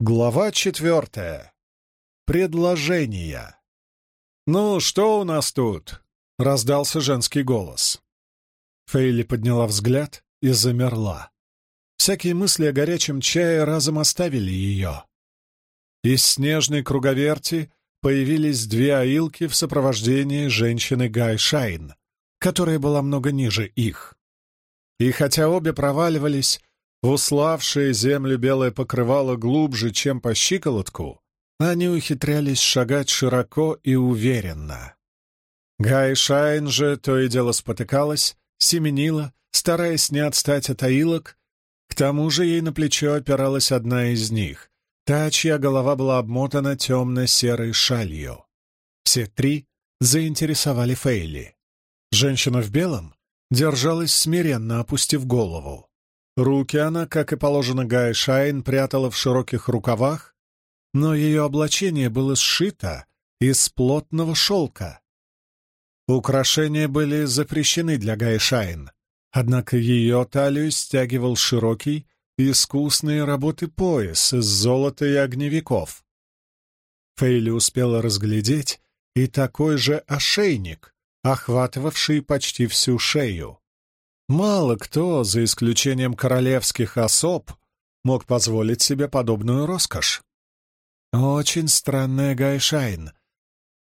Глава четвертая. Предложение. «Ну, что у нас тут?» — раздался женский голос. Фейли подняла взгляд и замерла. Всякие мысли о горячем чае разом оставили ее. Из снежной круговерти появились две аилки в сопровождении женщины Гай Шайн, которая была много ниже их. И хотя обе проваливались в уславшее землю белое покрывало глубже, чем по щиколотку, они ухитрялись шагать широко и уверенно. Гай Шайн же то и дело спотыкалась, семенила, стараясь не отстать от аилок, к тому же ей на плечо опиралась одна из них, та, чья голова была обмотана темно-серой шалью. Все три заинтересовали Фейли. Женщина в белом держалась смиренно, опустив голову. Руки она, как и положено Гай Шайн, прятала в широких рукавах, но ее облачение было сшито из плотного шелка. Украшения были запрещены для Гай Шайн, однако ее талию стягивал широкий, искусные работы пояс из золота и огневиков. Фейли успела разглядеть и такой же ошейник, охватывавший почти всю шею. Мало кто, за исключением королевских особ, мог позволить себе подобную роскошь. Очень странная Гайшайн.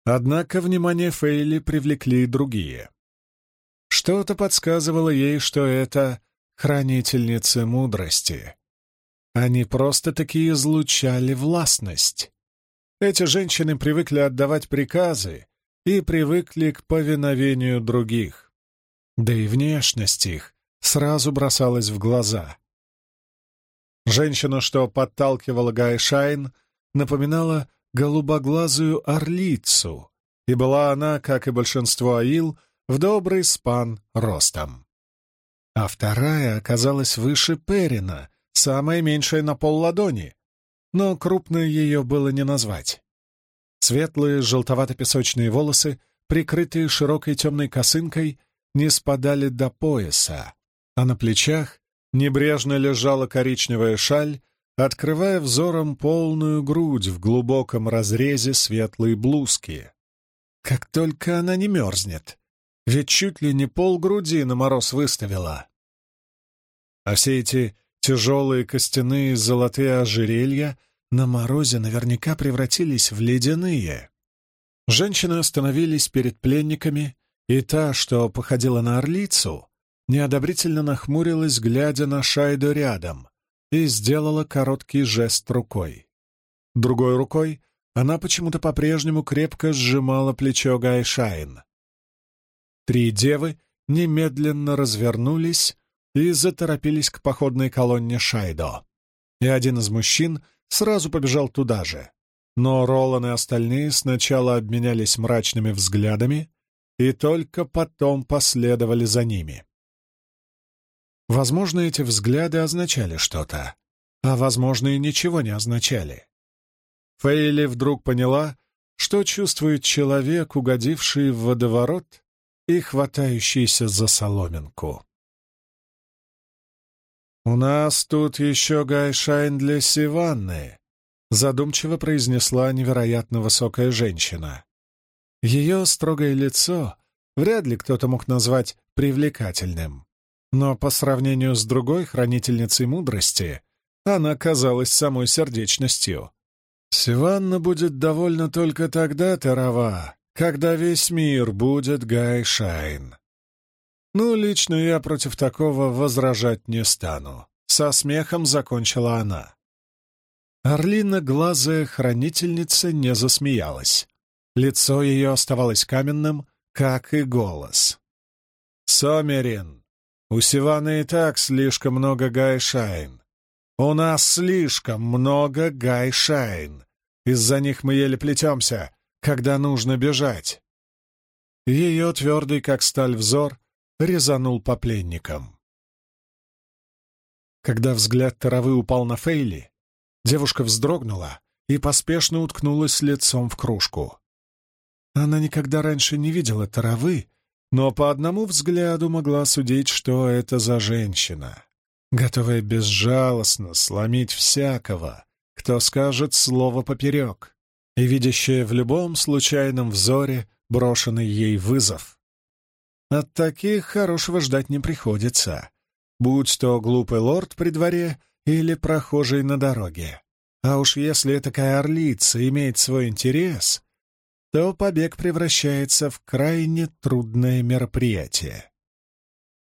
Однако внимание Фейли привлекли и другие. Что-то подсказывало ей, что это хранительницы мудрости. Они просто-таки излучали властность. Эти женщины привыкли отдавать приказы и привыкли к повиновению других. Да и внешность их сразу бросалась в глаза. Женщина, что подталкивала Гайшайн, напоминала голубоглазую орлицу, и была она, как и большинство аил, в добрый спан ростом. А вторая оказалась выше Перина, самая меньшая на пол ладони, но крупной ее было не назвать. Светлые желтовато-песочные волосы, прикрытые широкой темной косынкой, не спадали до пояса, а на плечах небрежно лежала коричневая шаль, открывая взором полную грудь в глубоком разрезе светлой блузки. Как только она не мерзнет, ведь чуть ли не пол груди на мороз выставила. А все эти тяжелые костяные золотые ожерелья на морозе наверняка превратились в ледяные. Женщины остановились перед пленниками, и та, что походила на орлицу, неодобрительно нахмурилась, глядя на Шайду рядом, и сделала короткий жест рукой. Другой рукой она почему-то по-прежнему крепко сжимала плечо Гайшайн. Три девы немедленно развернулись и заторопились к походной колонне Шайдо. И один из мужчин сразу побежал туда же. Но Ролан и остальные сначала обменялись мрачными взглядами и только потом последовали за ними. Возможно, эти взгляды означали что-то, а, возможно, и ничего не означали. Фейли вдруг поняла, что чувствует человек, угодивший в водоворот и хватающийся за соломинку. «У нас тут еще гайшайн для Сиванны», — задумчиво произнесла невероятно высокая женщина. Ее строгое лицо вряд ли кто-то мог назвать привлекательным, но по сравнению с другой хранительницей мудрости она казалась самой сердечностью. «Сиванна будет довольна только тогда, Тарава, когда весь мир будет Гайшайн», «Ну, лично я против такого возражать не стану», — со смехом закончила она. Орлина-глазая хранительница не засмеялась. Лицо ее оставалось каменным, как и голос. «Сомерин, у Севанны и так слишком много гайшайн. У нас слишком много гайшайн. Из-за них мы еле плетемся, когда нужно бежать». Ее твердый, как сталь, взор резанул по пленникам. Когда взгляд Таравы упал на Фейли, девушка вздрогнула и поспешно уткнулась лицом в кружку. Она никогда раньше не видела Таравы, но по одному взгляду могла судить, что это за женщина, готовая безжалостно сломить всякого, кто скажет слово поперек, и видящая в любом случайном взоре брошенный ей вызов. От таких хорошего ждать не приходится, будь то глупый лорд при дворе или прохожий на дороге. А уж если такая орлица имеет свой интерес, то побег превращается в крайне трудное мероприятие.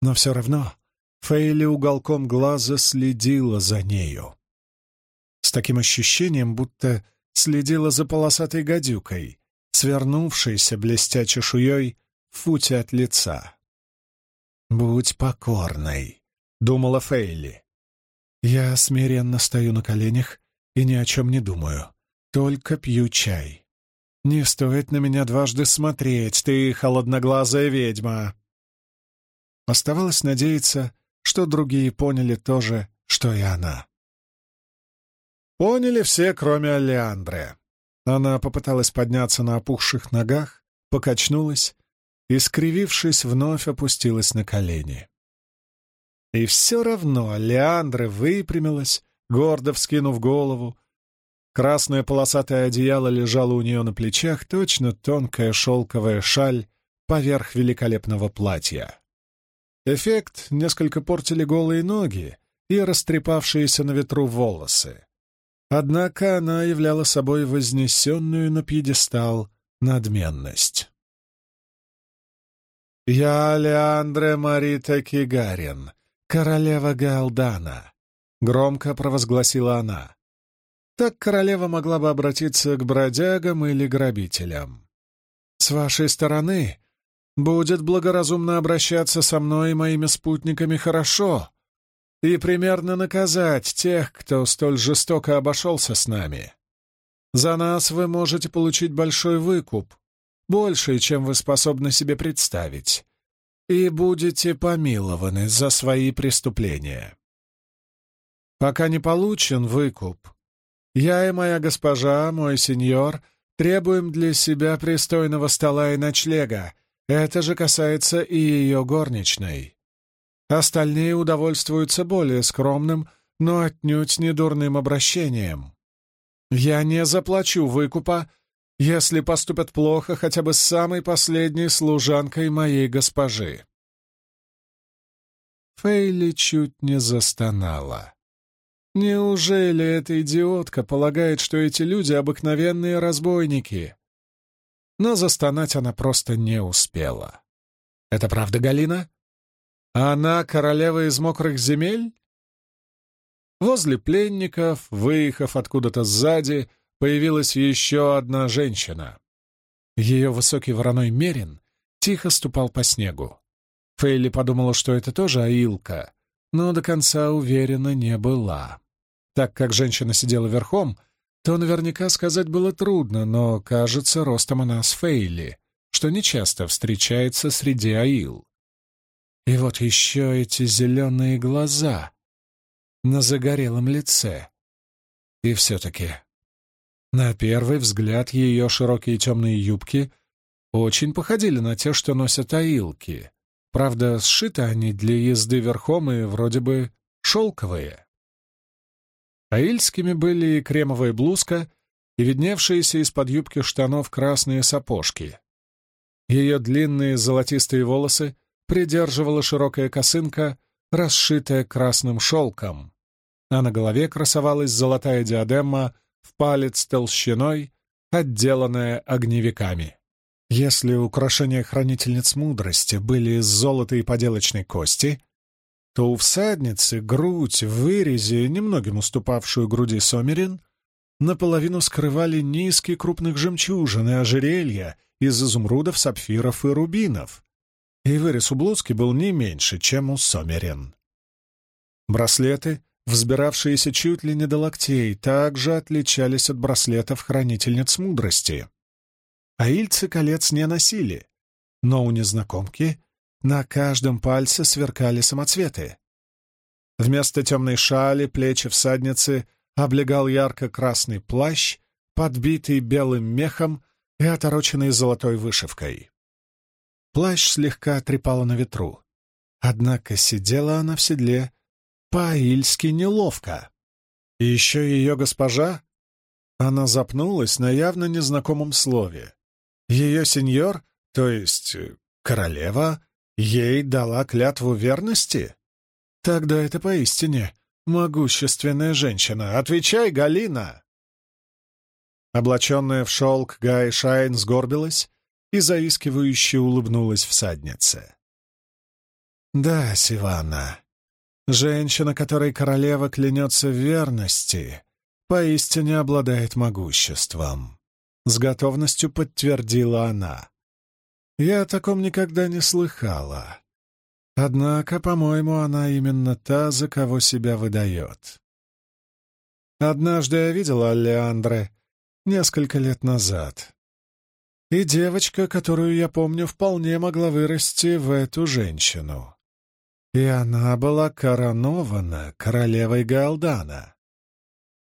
Но все равно Фейли уголком глаза следила за нею. С таким ощущением, будто следила за полосатой гадюкой, свернувшейся блестя чешуей в футе от лица. «Будь покорной», — думала Фейли. «Я смиренно стою на коленях и ни о чем не думаю, только пью чай. «Не стоит на меня дважды смотреть, ты холодноглазая ведьма!» Оставалось надеяться, что другие поняли то же, что и она. Поняли все, кроме Алеандры. Она попыталась подняться на опухших ногах, покачнулась и, скривившись, вновь опустилась на колени. И все равно Леандра выпрямилась, гордо вскинув голову, Красное полосатое одеяло лежало у нее на плечах, точно тонкая шелковая шаль поверх великолепного платья. Эффект несколько портили голые ноги и растрепавшиеся на ветру волосы. Однако она являла собой вознесенную на пьедестал надменность. «Я Леандре Марита Кигарин, королева Галдана», — громко провозгласила она. Так королева могла бы обратиться к бродягам или грабителям. С вашей стороны будет благоразумно обращаться со мной и моими спутниками хорошо и примерно наказать тех, кто столь жестоко обошелся с нами. За нас вы можете получить большой выкуп, больше, чем вы способны себе представить, и будете помилованы за свои преступления. Пока не получен выкуп, я и моя госпожа, мой сеньор, требуем для себя пристойного стола и ночлега. Это же касается и ее горничной. Остальные удовольствуются более скромным, но отнюдь не дурным обращением. Я не заплачу выкупа, если поступят плохо хотя бы с самой последней служанкой моей госпожи. Фейли чуть не застонала. Неужели эта идиотка полагает, что эти люди — обыкновенные разбойники? Но застонать она просто не успела. Это правда, Галина? Она королева из мокрых земель? Возле пленников, выехав откуда-то сзади, появилась еще одна женщина. Ее высокий вороной мерин тихо ступал по снегу. Фейли подумала, что это тоже Аилка, но до конца уверена не была. Так как женщина сидела верхом, то наверняка сказать было трудно, но, кажется, ростом она с Фейли, что нечасто встречается среди аил. И вот еще эти зеленые глаза на загорелом лице. И все-таки, на первый взгляд, ее широкие темные юбки очень походили на те, что носят аилки. Правда, сшиты они для езды верхом и вроде бы шелковые. Аильскими были и кремовая блузка, и видневшиеся из-под юбки штанов красные сапожки. Ее длинные золотистые волосы придерживала широкая косынка, расшитая красным шелком, а на голове красовалась золотая диадема в палец толщиной, отделанная огневиками. Если украшения хранительниц мудрости были из золота и поделочной кости, то у всадницы грудь в вырезе, немногим уступавшую груди Сомерин, наполовину скрывали низкие крупных жемчужин и ожерелья из изумрудов, сапфиров и рубинов, и вырез у блузки был не меньше, чем у Сомерин. Браслеты, взбиравшиеся чуть ли не до локтей, также отличались от браслетов хранительниц мудрости. А ильцы колец не носили, но у незнакомки на каждом пальце сверкали самоцветы. Вместо темной шали плечи всадницы облегал ярко-красный плащ, подбитый белым мехом и отороченный золотой вышивкой. Плащ слегка трепало на ветру, однако сидела она в седле по-ильски неловко. И еще ее госпожа? Она запнулась на явно незнакомом слове. Ее сеньор, то есть королева, ей дала клятву верности? Тогда это поистине могущественная женщина. Отвечай, Галина! Облаченная в шелк, Гай Шайн сгорбилась и заискивающе улыбнулась всаднице. «Да, Сивана, женщина, которой королева клянется в верности, поистине обладает могуществом», — с готовностью подтвердила она. «Я о таком никогда не слыхала. Однако, по-моему, она именно та, за кого себя выдает. Однажды я видела Алеандре несколько лет назад. И девочка, которую я помню, вполне могла вырасти в эту женщину. И она была коронована королевой Галдана.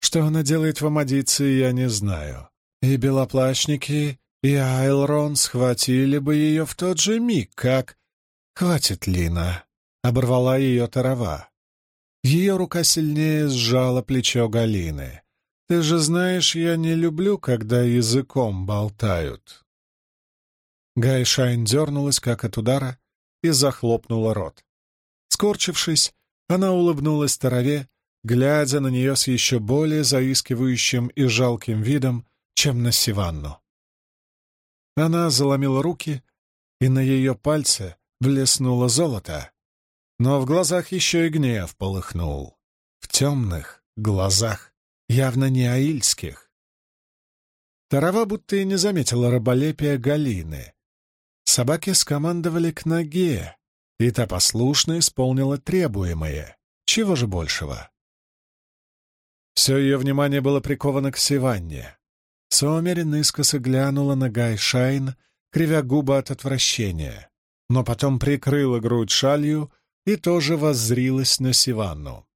Что она делает в Амадиции, я не знаю. И белоплащники, и Айлрон схватили бы ее в тот же миг, как... «Хватит, Лина!» — оборвала ее тарава. Ее рука сильнее сжала плечо Галины. Ты же знаешь, я не люблю, когда языком болтают. Гай Шайн дернулась, как от удара, и захлопнула рот. Скорчившись, она улыбнулась Тарове, глядя на нее с еще более заискивающим и жалким видом, чем на Сиванну. Она заломила руки, и на ее пальце блеснуло золото, но в глазах еще и гнев полыхнул. В темных глазах явно не аильских. Тарава будто и не заметила раболепия Галины. Собаки скомандовали к ноге, и та послушно исполнила требуемое. Чего же большего? Все ее внимание было приковано к Сиванне. Сомерин искоса глянула на Гай Шайн, кривя губы от отвращения, но потом прикрыла грудь шалью и тоже воззрилась на Сиванну.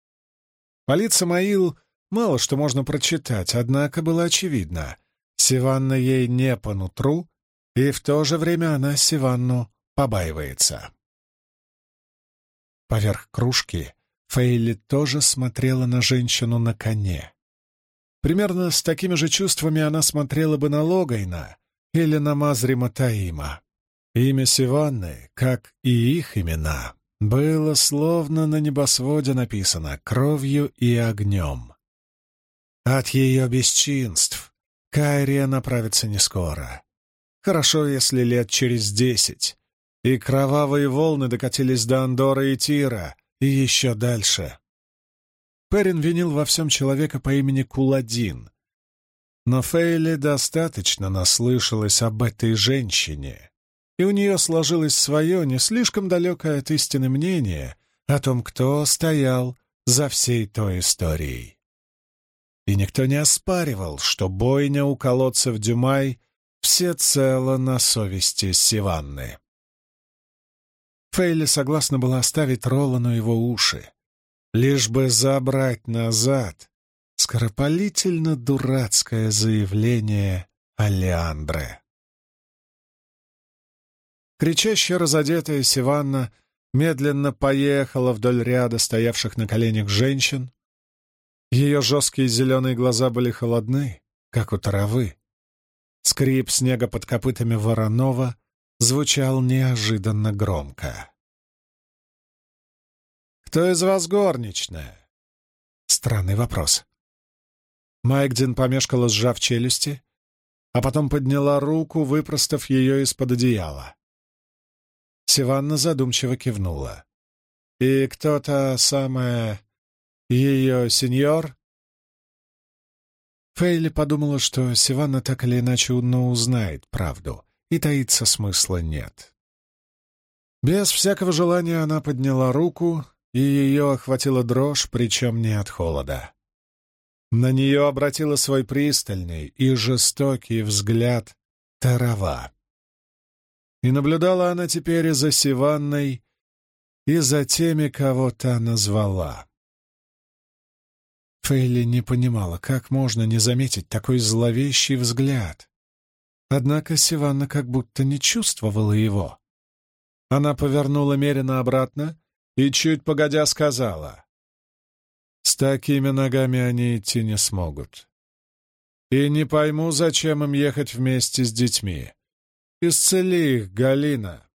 Полит Самаил Мало что можно прочитать, однако было очевидно. Сиванна ей не по нутру, и в то же время она Сиванну побаивается. Поверх кружки Фейли тоже смотрела на женщину на коне. Примерно с такими же чувствами она смотрела бы на Логайна или на Мазрима Таима. Имя Сиванны, как и их имена, было словно на небосводе написано кровью и огнем. От ее бесчинств Кайрия направится не скоро. Хорошо, если лет через десять. И кровавые волны докатились до Андора и Тира, и еще дальше. Перин винил во всем человека по имени Куладин. Но Фейли достаточно наслышалась об этой женщине, и у нее сложилось свое, не слишком далекое от истины мнение о том, кто стоял за всей той историей и никто не оспаривал, что бойня у колодцев Дюмай всецело на совести Сиванны. Фейли согласна была оставить Ролану его уши, лишь бы забрать назад скоропалительно дурацкое заявление Алеандре. Кричаще разодетая Сиванна медленно поехала вдоль ряда стоявших на коленях женщин, ее жесткие зеленые глаза были холодны, как у травы. Скрип снега под копытами Воронова звучал неожиданно громко. «Кто из вас горничная?» Странный вопрос. Майкдин помешкала, сжав челюсти, а потом подняла руку, выпростав ее из-под одеяла. Сиванна задумчиво кивнула. «И кто-то самое ее сеньор?» Фейли подумала, что Сиванна так или иначе но узнает правду, и таиться смысла нет. Без всякого желания она подняла руку, и ее охватила дрожь, причем не от холода. На нее обратила свой пристальный и жестокий взгляд Тарава. И наблюдала она теперь и за Сиванной, и за теми, кого та назвала. Фейли не понимала, как можно не заметить такой зловещий взгляд. Однако Сиванна как будто не чувствовала его. Она повернула Мерина обратно и, чуть погодя, сказала. С такими ногами они идти не смогут. И не пойму, зачем им ехать вместе с детьми. Исцели их, Галина!»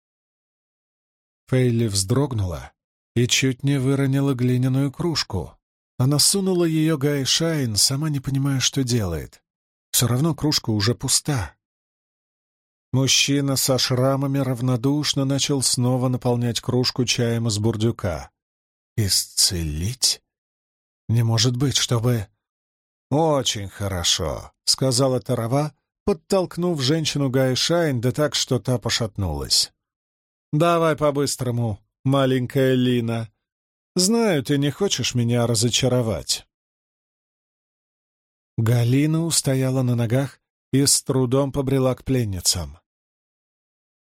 Фейли вздрогнула и чуть не выронила глиняную кружку. Она сунула ее Гай Шайн, сама не понимая, что делает. Все равно кружка уже пуста. Мужчина со шрамами равнодушно начал снова наполнять кружку чаем из бурдюка. «Исцелить? Не может быть, чтобы...» «Очень хорошо», — сказала Тарава, подтолкнув женщину Гай Шайн, да так, что та пошатнулась. «Давай по-быстрому, маленькая Лина. Знаю, ты не хочешь меня разочаровать». Галина устояла на ногах и с трудом побрела к пленницам.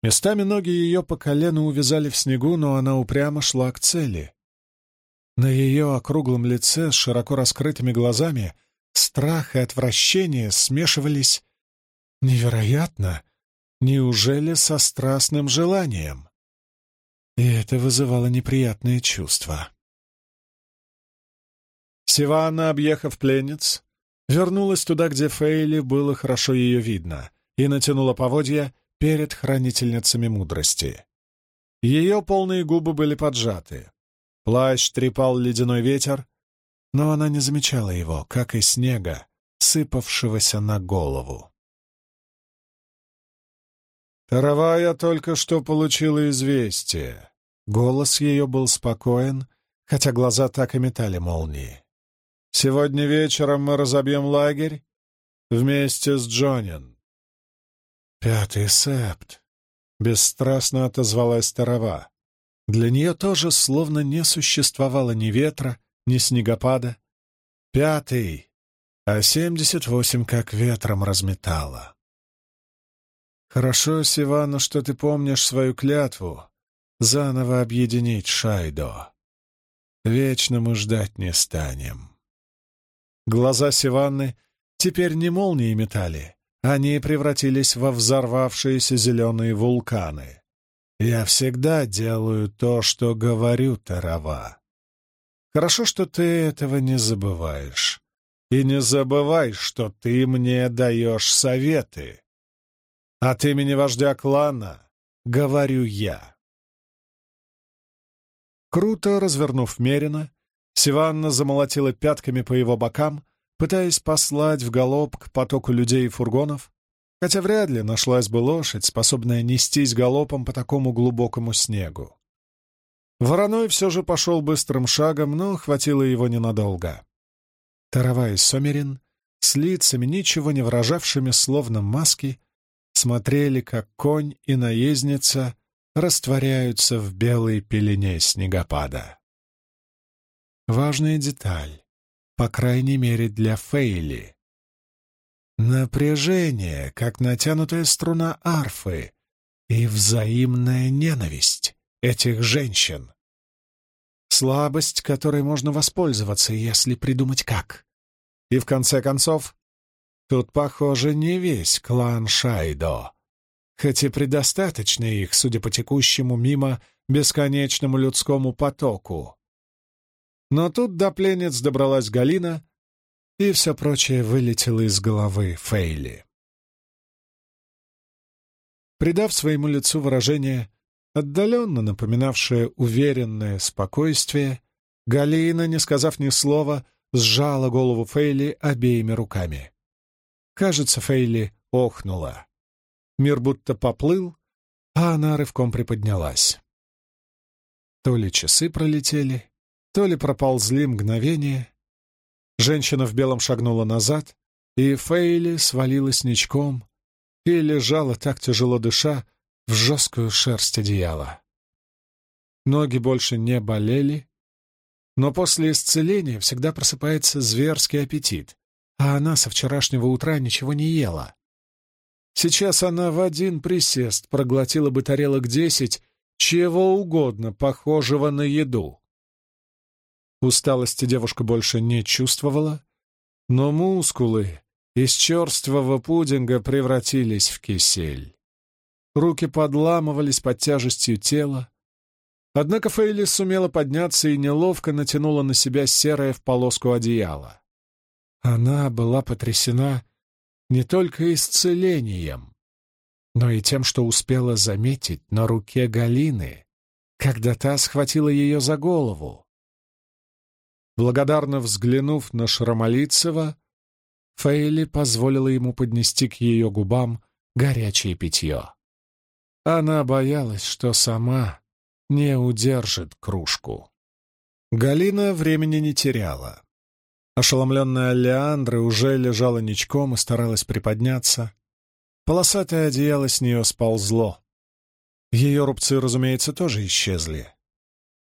Местами ноги ее по колено увязали в снегу, но она упрямо шла к цели. На ее округлом лице с широко раскрытыми глазами страх и отвращение смешивались невероятно, неужели со страстным желанием? И это вызывало неприятные чувства. Сиванна, объехав пленниц, вернулась туда, где Фейли было хорошо ее видно, и натянула поводья перед хранительницами мудрости. Ее полные губы были поджаты. Плащ трепал ледяной ветер, но она не замечала его, как и снега, сыпавшегося на голову. «Таровая только что получила известие». Голос ее был спокоен, хотя глаза так и метали молнии. Сегодня вечером мы разобьем лагерь вместе с Джонин. Пятый септ. Бесстрастно отозвалась Тарова. Для нее тоже словно не существовало ни ветра, ни снегопада. Пятый, а семьдесят восемь как ветром разметало. Хорошо, Сивана, что ты помнишь свою клятву заново объединить Шайдо. Вечно мы ждать не станем. Глаза Сиванны теперь не молнии метали, они превратились во взорвавшиеся зеленые вулканы. «Я всегда делаю то, что говорю, Тарава. Хорошо, что ты этого не забываешь. И не забывай, что ты мне даешь советы. От имени вождя клана говорю я». Круто развернув Мерина, Сиванна замолотила пятками по его бокам, пытаясь послать в галоп к потоку людей и фургонов, хотя вряд ли нашлась бы лошадь, способная нестись галопом по такому глубокому снегу. Вороной все же пошел быстрым шагом, но хватило его ненадолго. Тарава и Сомерин, с лицами, ничего не выражавшими, словно маски, смотрели, как конь и наездница растворяются в белой пелене снегопада. Важная деталь, по крайней мере для Фейли. Напряжение, как натянутая струна арфы, и взаимная ненависть этих женщин. Слабость, которой можно воспользоваться, если придумать как. И в конце концов, тут, похоже, не весь клан Шайдо, хоть и предостаточно их, судя по текущему мимо бесконечному людскому потоку. Но тут до пленниц добралась Галина, и все прочее вылетело из головы Фейли. Придав своему лицу выражение, отдаленно напоминавшее уверенное спокойствие, Галина, не сказав ни слова, сжала голову Фейли обеими руками. Кажется, Фейли охнула. Мир будто поплыл, а она рывком приподнялась. То ли часы пролетели, то ли проползли мгновения. Женщина в белом шагнула назад, и Фейли свалилась ничком и лежала так тяжело дыша в жесткую шерсть одеяла. Ноги больше не болели, но после исцеления всегда просыпается зверский аппетит, а она со вчерашнего утра ничего не ела. Сейчас она в один присест проглотила бы тарелок десять чего угодно, похожего на еду. Усталости девушка больше не чувствовала, но мускулы из черствого пудинга превратились в кисель. Руки подламывались под тяжестью тела, Однако Фейли сумела подняться и неловко натянула на себя серое в полоску одеяло. Она была потрясена не только исцелением, но и тем, что успела заметить на руке Галины, когда та схватила ее за голову. Благодарно взглянув на Шрамолицева, Фейли позволила ему поднести к ее губам горячее питье. Она боялась, что сама не удержит кружку. Галина времени не теряла. Ошеломленная Леандра уже лежала ничком и старалась приподняться. Полосатое одеяло с нее сползло. Ее рубцы, разумеется, тоже исчезли.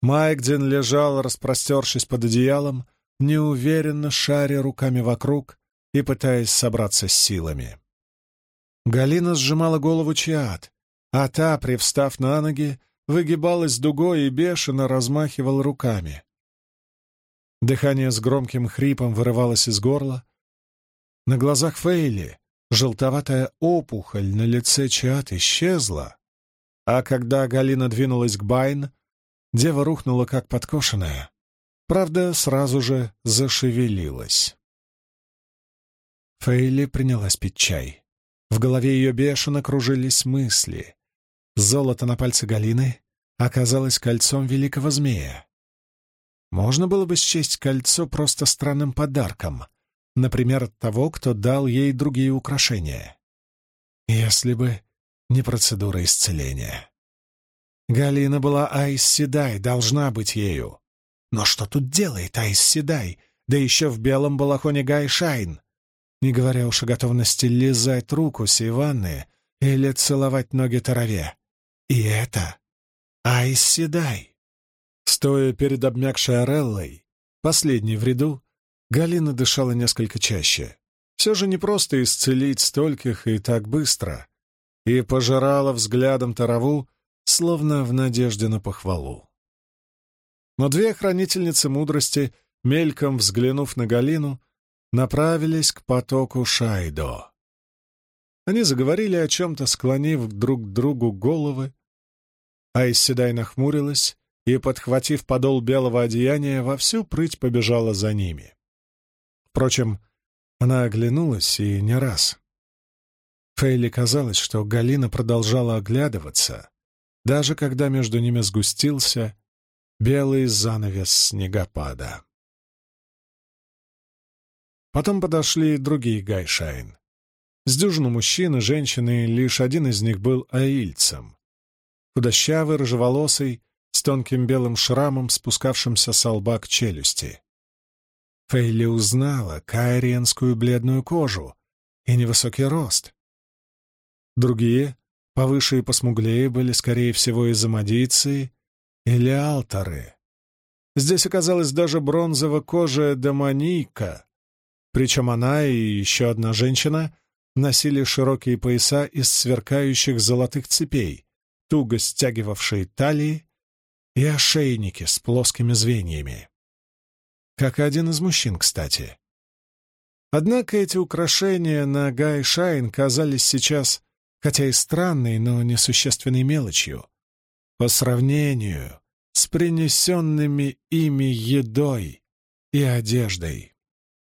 Майкдин лежал, распростершись под одеялом, неуверенно шаря руками вокруг и пытаясь собраться с силами. Галина сжимала голову Чиат, а та, привстав на ноги, выгибалась дугой и бешено размахивала руками. Дыхание с громким хрипом вырывалось из горла. На глазах Фейли желтоватая опухоль на лице Чиат исчезла, а когда Галина двинулась к Байн, дева рухнула как подкошенная. Правда, сразу же зашевелилась. Фейли принялась пить чай. В голове ее бешено кружились мысли. Золото на пальце Галины оказалось кольцом великого змея. Можно было бы счесть кольцо просто странным подарком, например, от того, кто дал ей другие украшения. Если бы не процедура исцеления. Галина была Айс Седай, должна быть ею. Но что тут делает Айс Седай, да еще в белом балахоне Гай Шайн? не говоря уж о готовности лизать руку Сиванны или целовать ноги Тараве. И это Айс Седай. Стоя перед обмякшей Ореллой, последней в ряду, Галина дышала несколько чаще. Все же не просто исцелить стольких и так быстро. И пожирала взглядом Тараву, словно в надежде на похвалу. Но две хранительницы мудрости, мельком взглянув на Галину, направились к потоку Шайдо. Они заговорили о чем-то, склонив друг к другу головы, а Исседай нахмурилась и, подхватив подол белого одеяния, во всю прыть побежала за ними. Впрочем, она оглянулась и не раз. Фейли казалось, что Галина продолжала оглядываться, даже когда между ними сгустился белый занавес снегопада. Потом подошли другие гайшайн. С дюжину мужчин и женщины, лишь один из них был аильцем. Худощавый, рыжеволосый, с тонким белым шрамом, спускавшимся с лба к челюсти. Фейли узнала кайриенскую бледную кожу и невысокий рост. Другие, повыше и посмуглее, были, скорее всего, из амадийцы или алтары. Здесь оказалась даже бронзово-кожая домонийка, причем она и еще одна женщина носили широкие пояса из сверкающих золотых цепей, туго стягивавшие талии, и ошейники с плоскими звеньями. Как и один из мужчин, кстати. Однако эти украшения на Гай Шайн казались сейчас, хотя и странной, но несущественной мелочью, по сравнению с принесенными ими едой и одеждой.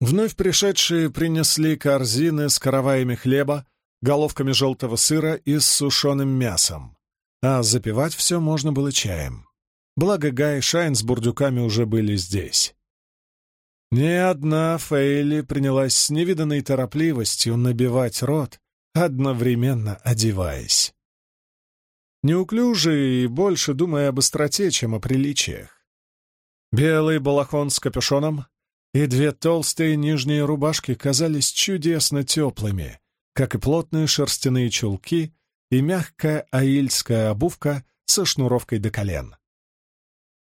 Вновь пришедшие принесли корзины с караваями хлеба, головками желтого сыра и с сушеным мясом, а запивать все можно было чаем. Благо Гай и Шайн с бурдюками уже были здесь. Ни одна Фейли принялась с невиданной торопливостью набивать рот, одновременно одеваясь. Неуклюже и больше думая об остроте, чем о приличиях. Белый балахон с капюшоном, и две толстые нижние рубашки казались чудесно теплыми, как и плотные шерстяные чулки и мягкая аильская обувка со шнуровкой до колен.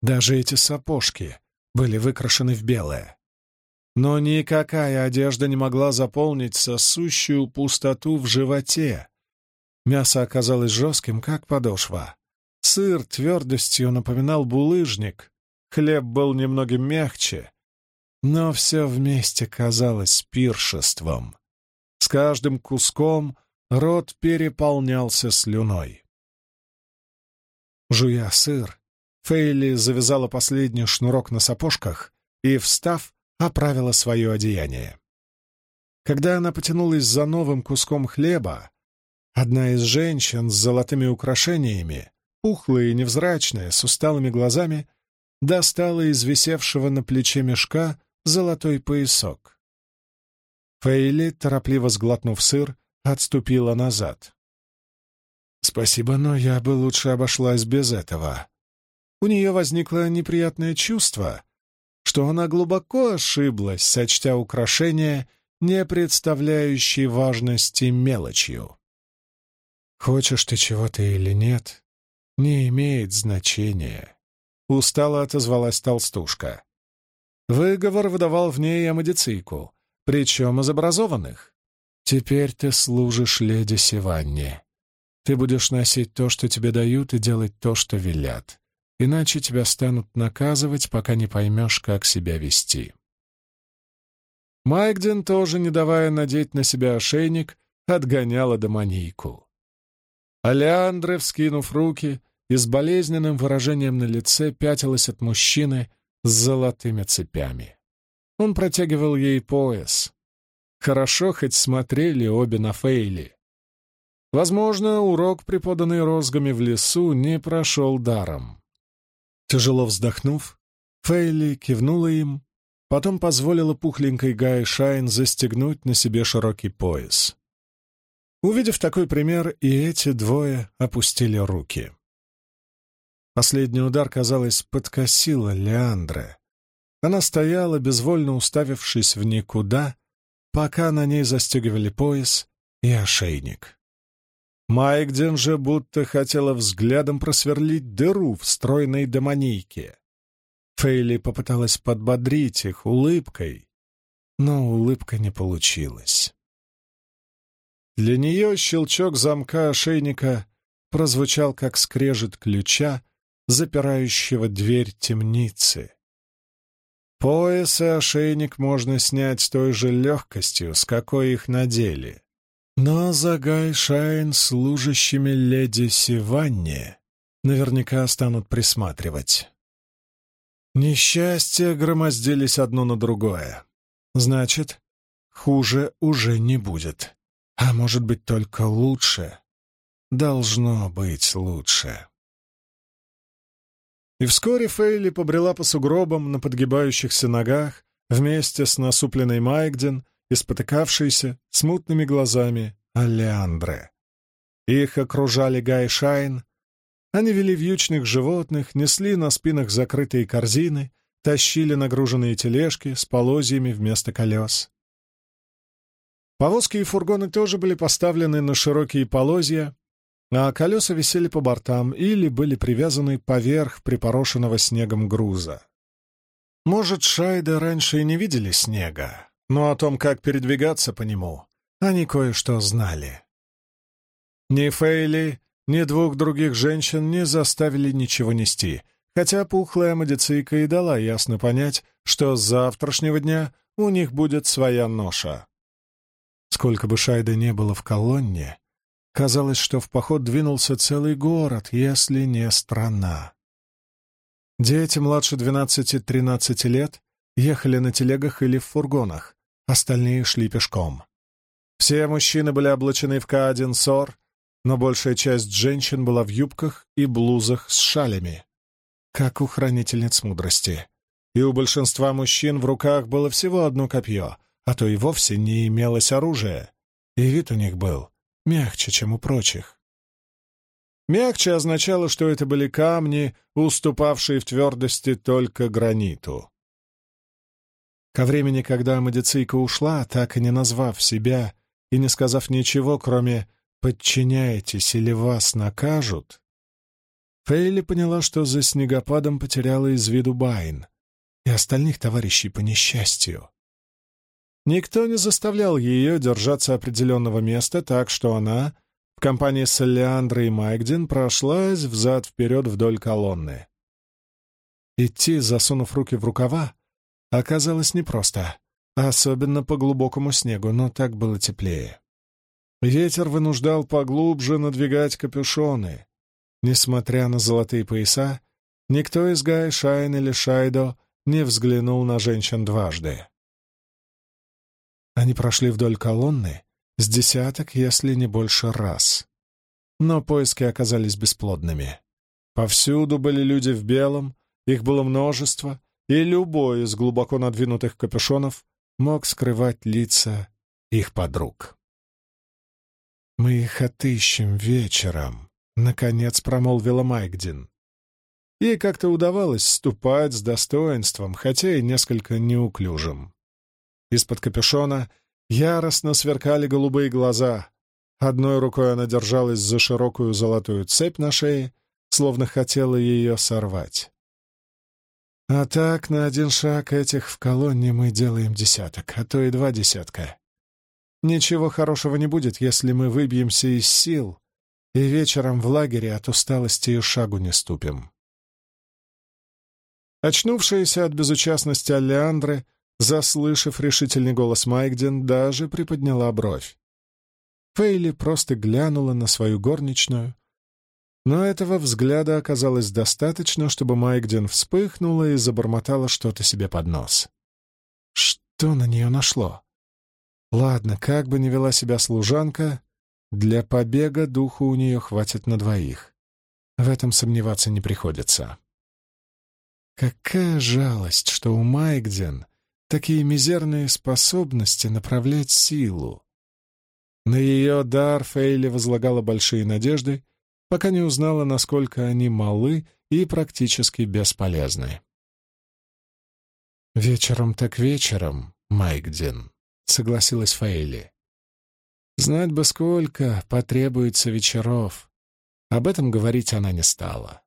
Даже эти сапожки были выкрашены в белое. Но никакая одежда не могла заполнить сосущую пустоту в животе. Мясо оказалось жестким, как подошва. Сыр твердостью напоминал булыжник, хлеб был немного мягче, но все вместе казалось пиршеством. С каждым куском рот переполнялся слюной. Жуя сыр, Фейли завязала последний шнурок на сапожках и, встав, оправила свое одеяние. Когда она потянулась за новым куском хлеба, одна из женщин с золотыми украшениями, пухлая и невзрачная, с усталыми глазами, достала из висевшего на плече мешка золотой поясок. Фейли, торопливо сглотнув сыр, отступила назад. «Спасибо, но я бы лучше обошлась без этого». У нее возникло неприятное чувство, что она глубоко ошиблась, сочтя украшение, не представляющей важности мелочью. «Хочешь ты чего-то или нет, не имеет значения», — устало отозвалась толстушка. Выговор выдавал в ней амадицийку, причем из образованных. «Теперь ты служишь леди Сиванне. Ты будешь носить то, что тебе дают, и делать то, что велят. Иначе тебя станут наказывать, пока не поймешь, как себя вести». Майкден, тоже не давая надеть на себя ошейник, отгоняла домонийку. Алеандре, вскинув руки и с болезненным выражением на лице, пятилась от мужчины с золотыми цепями. Он протягивал ей пояс. Хорошо хоть смотрели обе на Фейли. Возможно, урок, преподанный розгами в лесу, не прошел даром. Тяжело вздохнув, Фейли кивнула им, потом позволила пухленькой Гай Шайн застегнуть на себе широкий пояс. Увидев такой пример, и эти двое опустили руки. Последний удар, казалось, подкосила Леандра. Она стояла, безвольно уставившись в никуда, пока на ней застегивали пояс и ошейник. Майкден же будто хотела взглядом просверлить дыру в стройной демонийке. Фейли попыталась подбодрить их улыбкой, но улыбка не получилась. Для нее щелчок замка ошейника прозвучал как скрежет ключа, запирающего дверь темницы. Пояс и ошейник можно снять с той же легкостью, с какой их надели. Но за Гай Шайн служащими леди Сиванне наверняка станут присматривать. Несчастья громоздились одно на другое. Значит, хуже уже не будет. А может быть, только лучше. Должно быть лучше. И вскоре Фейли побрела по сугробам на подгибающихся ногах вместе с насупленной Майкден и спотыкавшейся смутными глазами Алеандре. Их окружали Гай Шайн. Они вели вьючных животных, несли на спинах закрытые корзины, тащили нагруженные тележки с полозьями вместо колес. Повозки и фургоны тоже были поставлены на широкие полозья, а колеса висели по бортам или были привязаны поверх припорошенного снегом груза. Может, Шайда раньше и не видели снега, но о том, как передвигаться по нему, они кое-что знали. Ни Фейли, ни двух других женщин не заставили ничего нести, хотя пухлая модицийка и дала ясно понять, что с завтрашнего дня у них будет своя ноша. Сколько бы Шайда не было в колонне, казалось, что в поход двинулся целый город, если не страна. Дети младше 12-13 лет ехали на телегах или в фургонах, остальные шли пешком. Все мужчины были облачены в каадин-сор, но большая часть женщин была в юбках и блузах с шалями, как у хранительниц мудрости. И у большинства мужчин в руках было всего одно копье, а то и вовсе не имелось оружия, и вид у них был мягче, чем у прочих. Мягче означало, что это были камни, уступавшие в твердости только граниту. Ко времени, когда Мадицийка ушла, так и не назвав себя и не сказав ничего, кроме «подчиняйтесь или вас накажут», Фейли поняла, что за снегопадом потеряла из виду Байн и остальных товарищей по несчастью. Никто не заставлял ее держаться определенного места, так что она в компании с Леандрой и Майкдин прошлась взад-вперед вдоль колонны. Идти, засунув руки в рукава, оказалось непросто, особенно по глубокому снегу, но так было теплее. Ветер вынуждал поглубже надвигать капюшоны. Несмотря на золотые пояса, никто из Гай, Шайн или Шайдо не взглянул на женщин дважды. Они прошли вдоль колонны с десяток, если не больше раз. Но поиски оказались бесплодными. Повсюду были люди в белом, их было множество, и любой из глубоко надвинутых капюшонов мог скрывать лица их подруг. «Мы их отыщем вечером», — наконец промолвила Майкдин. Ей как-то удавалось ступать с достоинством, хотя и несколько неуклюжим. Из-под капюшона яростно сверкали голубые глаза. Одной рукой она держалась за широкую золотую цепь на шее, словно хотела ее сорвать. А так, на один шаг этих в колонне мы делаем десяток, а то и два десятка. Ничего хорошего не будет, если мы выбьемся из сил и вечером в лагере от усталости и шагу не ступим. Очнувшаяся от безучастности Алеандры, заслышав решительный голос Майкден, даже приподняла бровь. Фейли просто глянула на свою горничную, но этого взгляда оказалось достаточно, чтобы Майкден вспыхнула и забормотала что-то себе под нос. Что на нее нашло? Ладно, как бы ни вела себя служанка, для побега духу у нее хватит на двоих. В этом сомневаться не приходится. Какая жалость, что у Майкден такие мизерные способности направлять силу. На ее дар Фейли возлагала большие надежды, пока не узнала, насколько они малы и практически бесполезны. «Вечером так вечером, Майкдин», — согласилась Фейли. «Знать бы, сколько потребуется вечеров». Об этом говорить она не стала.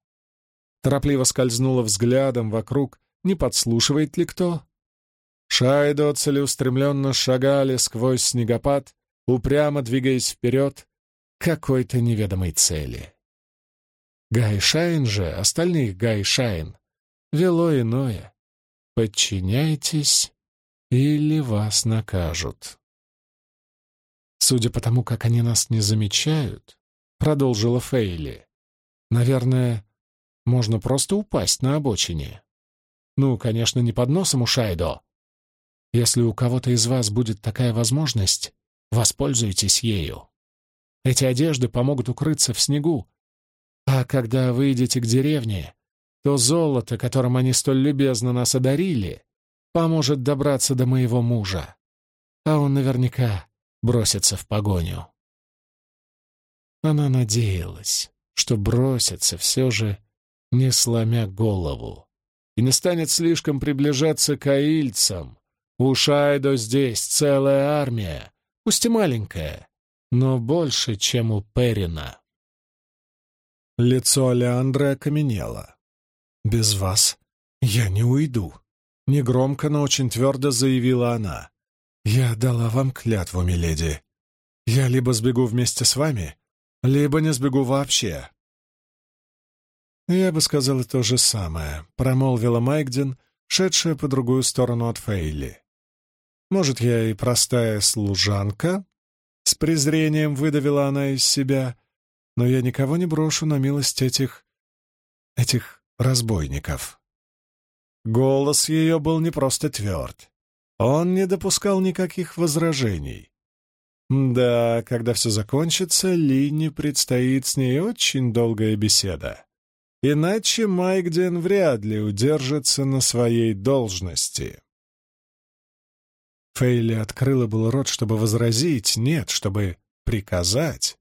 Торопливо скользнула взглядом вокруг, не подслушивает ли кто. Шайдо целеустремленно шагали сквозь снегопад, упрямо двигаясь вперед к какой-то неведомой цели. Гайшайн же, остальных Гайшайн, вело иное. Подчиняйтесь, или вас накажут. Судя по тому, как они нас не замечают, продолжила Фейли, наверное, можно просто упасть на обочине. Ну, конечно, не под носом у Шайдо. Если у кого-то из вас будет такая возможность, воспользуйтесь ею. Эти одежды помогут укрыться в снегу, а когда выйдете к деревне, то золото, которым они столь любезно нас одарили, поможет добраться до моего мужа, а он наверняка бросится в погоню. Она надеялась, что бросится все же, не сломя голову, и не станет слишком приближаться к аильцам. У Шайдо здесь целая армия, пусть и маленькая, но больше, чем у Перина. Лицо Леандры окаменело. «Без вас я не уйду», — негромко, но очень твердо заявила она. «Я дала вам клятву, миледи. Я либо сбегу вместе с вами, либо не сбегу вообще». «Я бы сказала то же самое», — промолвила Майкдин, шедшая по другую сторону от Фейли. «Может, я и простая служанка?» С презрением выдавила она из себя, но я никого не брошу на милость этих... этих разбойников. Голос ее был не просто тверд. Он не допускал никаких возражений. Да, когда все закончится, Лине предстоит с ней очень долгая беседа. Иначе Майкден вряд ли удержится на своей должности. Фейли открыла был рот, чтобы возразить, нет, чтобы приказать.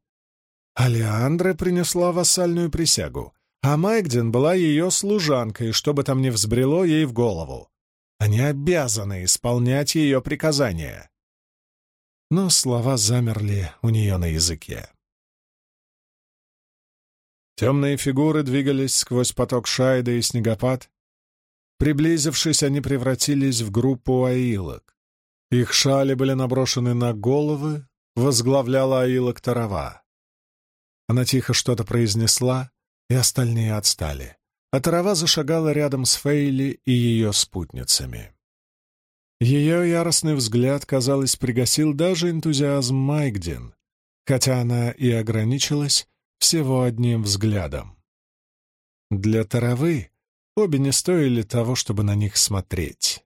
Алеандра принесла вассальную присягу, а Майкден была ее служанкой, что бы там ни взбрело ей в голову. Они обязаны исполнять ее приказания. Но слова замерли у нее на языке. Темные фигуры двигались сквозь поток шайда и снегопад. Приблизившись, они превратились в группу аилок. Их шали были наброшены на головы, возглавляла аилок Тарова. Она тихо что-то произнесла, и остальные отстали. А Тарава зашагала рядом с Фейли и ее спутницами. Ее яростный взгляд, казалось, пригасил даже энтузиазм Майкдин, хотя она и ограничилась всего одним взглядом. Для Таравы обе не стоили того, чтобы на них смотреть.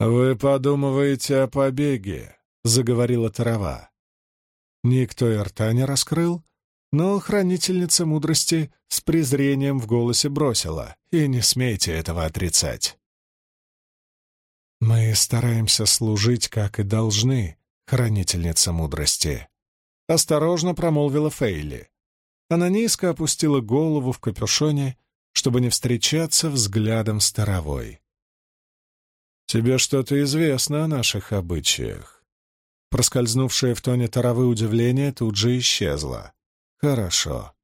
«Вы подумываете о побеге», — заговорила Тарава. Никто и рта не раскрыл, но хранительница мудрости с презрением в голосе бросила, и не смейте этого отрицать. «Мы стараемся служить, как и должны, хранительница мудрости», — осторожно промолвила Фейли. Она низко опустила голову в капюшоне, чтобы не встречаться взглядом с Таровой. «Тебе что-то известно о наших обычаях?» Проскользнувшее в тоне Таровы удивление тут же исчезло. «Хорошо.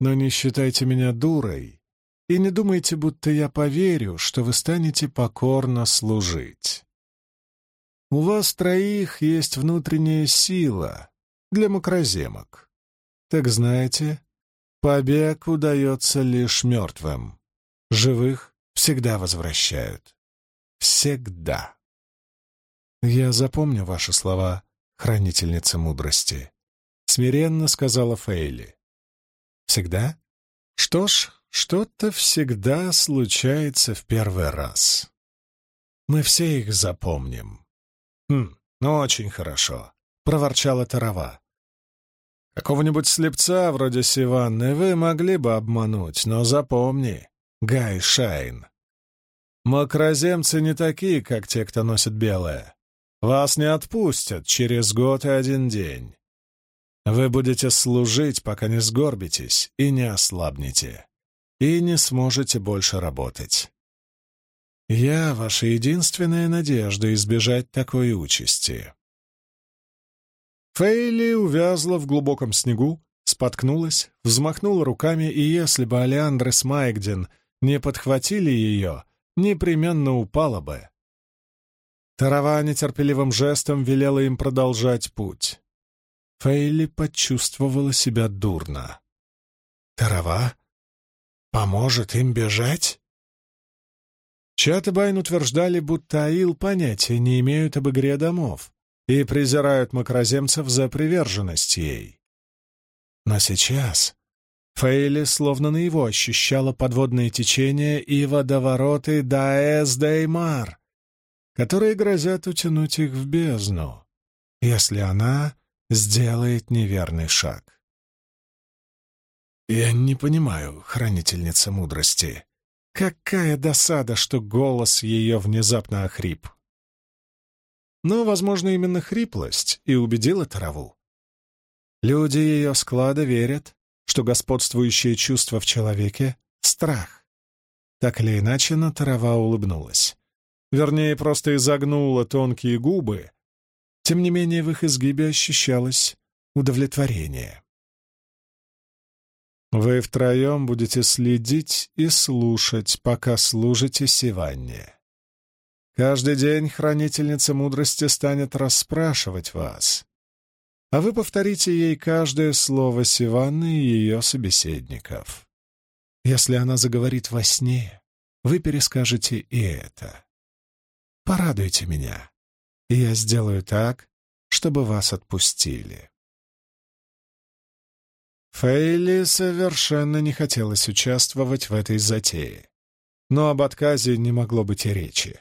Но не считайте меня дурой и не думайте, будто я поверю, что вы станете покорно служить. У вас троих есть внутренняя сила для макроземок. Так знаете, побег удается лишь мертвым. Живых всегда возвращают. Всегда. Я запомню ваши слова, хранительница мудрости. Смиренно сказала Фейли. Всегда? Что ж, что-то всегда случается в первый раз. Мы все их запомним. Хм, ну очень хорошо, проворчала Тарава. Какого-нибудь слепца вроде Сиванны вы могли бы обмануть, но запомни, Гай Шайн, Макроземцы не такие, как те, кто носит белое. Вас не отпустят через год и один день. Вы будете служить, пока не сгорбитесь и не ослабнете, и не сможете больше работать. Я — ваша единственная надежда избежать такой участи. Фейли увязла в глубоком снегу, споткнулась, взмахнула руками, и если бы Алеандр и Смайгден не подхватили ее, непременно упала бы. Тарава нетерпеливым жестом велела им продолжать путь. Фейли почувствовала себя дурно. «Тарава поможет им бежать?» Чат и Байн утверждали, будто Аил понятия не имеют об игре домов и презирают макроземцев за приверженность ей. Но сейчас Фейли словно на его ощущала подводные течения и водовороты Даэс-Деймар, которые грозят утянуть их в бездну, если она сделает неверный шаг. «Я не понимаю, хранительница мудрости. Какая досада, что голос ее внезапно охрип!» Но, возможно, именно хриплость и убедила Тараву. Люди ее склада верят, что господствующее чувство в человеке — страх. Так или иначе, но трава улыбнулась. Вернее, просто изогнула тонкие губы. Тем не менее, в их изгибе ощущалось удовлетворение. Вы втроем будете следить и слушать, пока служите Сиванне. Каждый день хранительница мудрости станет расспрашивать вас, а вы повторите ей каждое слово Сиванны и ее собеседников. Если она заговорит во сне, вы перескажете и это. Порадуйте меня, и я сделаю так, чтобы вас отпустили. Фейли совершенно не хотелось участвовать в этой затее. Но об отказе не могло быть и речи.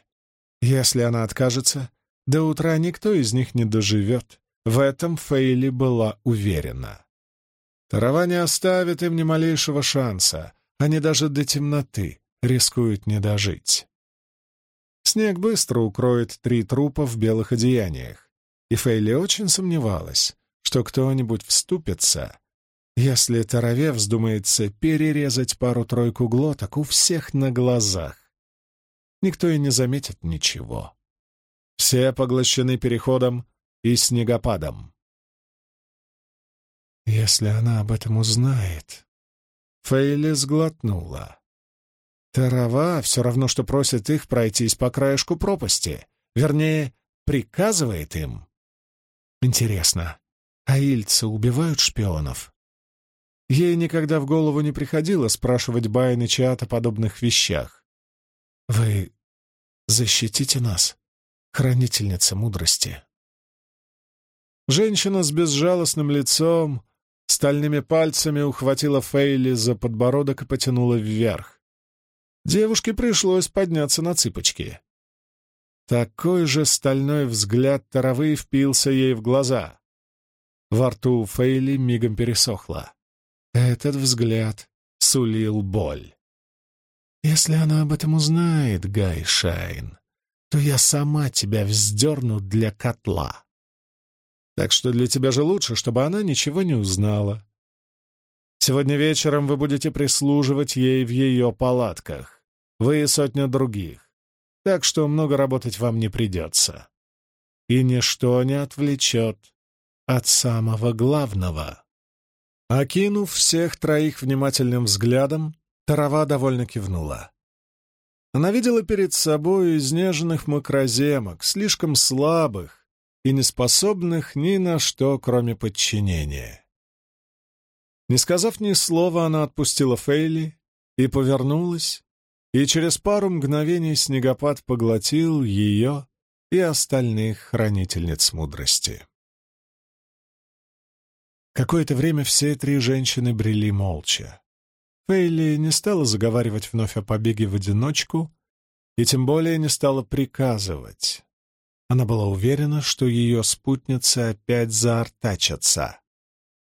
Если она откажется, до утра никто из них не доживет, в этом Фейли была уверена. Тарава не оставит им ни малейшего шанса, они даже до темноты рискуют не дожить. Снег быстро укроет три трупа в белых одеяниях, и Фейли очень сомневалась, что кто-нибудь вступится, если Тараве вздумается перерезать пару-тройку глоток у всех на глазах. Никто и не заметит ничего. Все поглощены переходом и снегопадом. Если она об этом узнает... Фейли сглотнула. Тарава все равно, что просит их пройтись по краешку пропасти. Вернее, приказывает им. Интересно, а ильцы убивают шпионов? Ей никогда в голову не приходило спрашивать Байныча о подобных вещах. «Вы защитите нас, хранительница мудрости?» Женщина с безжалостным лицом стальными пальцами ухватила Фейли за подбородок и потянула вверх. Девушке пришлось подняться на цыпочки. Такой же стальной взгляд таровы впился ей в глаза. Во рту Фейли мигом пересохло. Этот взгляд сулил боль. «Если она об этом узнает, Гай Шайн, то я сама тебя вздерну для котла. Так что для тебя же лучше, чтобы она ничего не узнала. Сегодня вечером вы будете прислуживать ей в ее палатках. Вы и сотня других так что много работать вам не придется. И ничто не отвлечет от самого главного. Окинув всех троих внимательным взглядом, Тарава довольно кивнула. Она видела перед собой изнеженных макроземок, слишком слабых и неспособных ни на что, кроме подчинения. Не сказав ни слова, она отпустила Фейли и повернулась, и через пару мгновений снегопад поглотил ее и остальных хранительниц мудрости. Какое-то время все три женщины брели молча. Фейли не стала заговаривать вновь о побеге в одиночку и тем более не стала приказывать. Она была уверена, что ее спутницы опять заортачатся.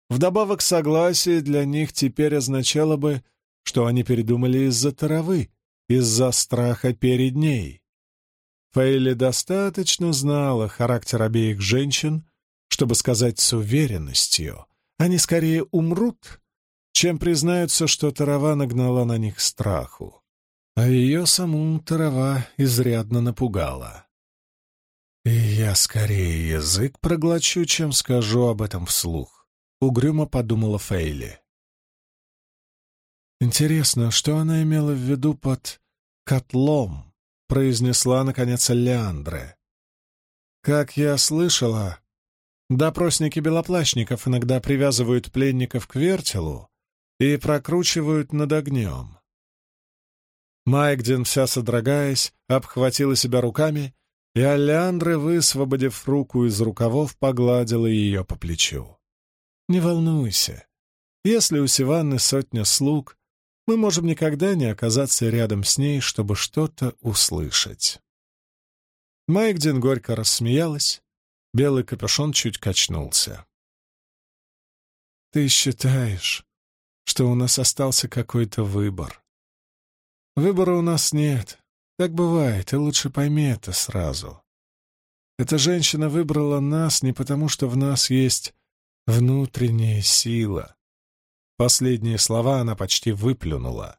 Вдобавок согласие для них теперь означало бы, что они передумали из-за таровы, из-за страха перед ней. Фейли достаточно знала характер обеих женщин, чтобы сказать с уверенностью, они скорее умрут, чем признаются, что Тарава нагнала на них страху. А ее саму Тарава изрядно напугала. «И я скорее язык проглочу, чем скажу об этом вслух», — угрюмо подумала Фейли. Интересно, что она имела в виду под «котлом», — произнесла, наконец, Леандре. «Как я слышала, допросники белоплащников иногда привязывают пленников к вертелу и прокручивают над огнем». Майкдин, вся содрогаясь, обхватила себя руками, и Алеандре, высвободив руку из рукавов, погладила ее по плечу. «Не волнуйся. Если у Сиванны сотня слуг, мы можем никогда не оказаться рядом с ней, чтобы что-то услышать. Майкдин горько рассмеялась, белый капюшон чуть качнулся. «Ты считаешь, что у нас остался какой-то выбор? Выбора у нас нет. Так бывает, и лучше пойми это сразу. Эта женщина выбрала нас не потому, что в нас есть внутренняя сила, Последние слова она почти выплюнула.